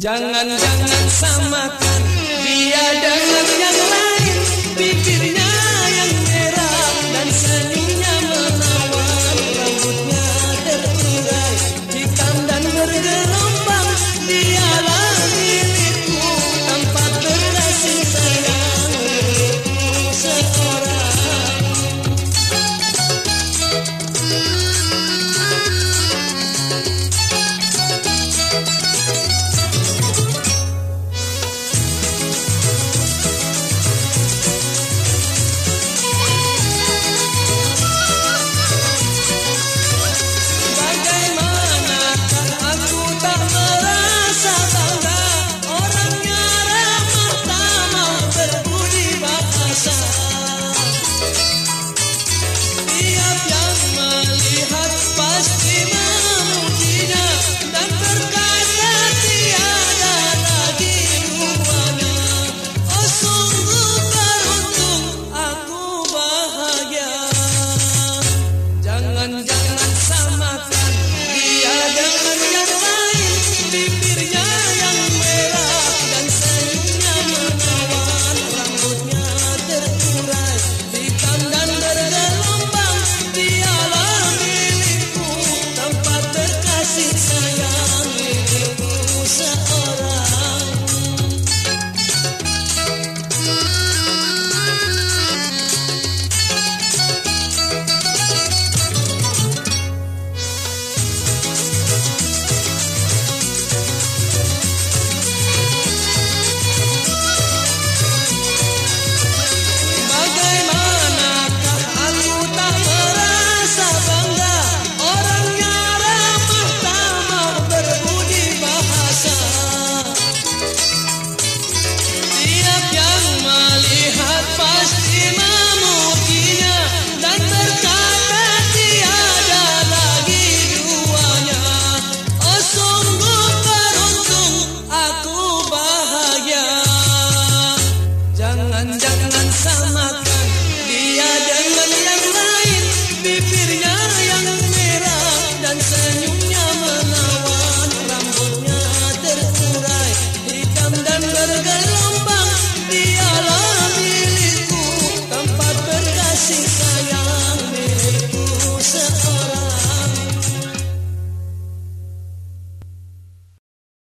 Jangan-jangan samakan. Dia dengan yang lain. Bibirnya yang merah dan senyumnya menawan. Rambutnya terurai hitam dan bergelombang. Dialah milikku tanpa terasa sayang. Seorang